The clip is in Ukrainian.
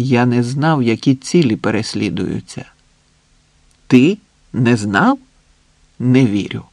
Я не знав, які цілі переслідуються. Ти не знав? Не вірю.